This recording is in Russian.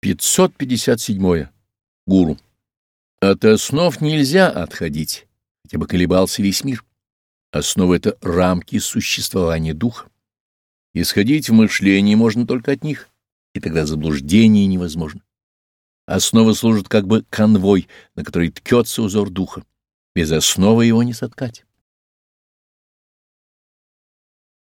557. Гуру. От основ нельзя отходить, хотя бы колебался весь мир. Основа — это рамки существования духа. Исходить в мышлении можно только от них, и тогда заблуждение невозможно. Основа служит как бы конвой, на который ткется узор духа. Без основы его не соткать.